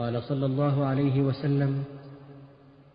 قال صلى الله عليه وسلم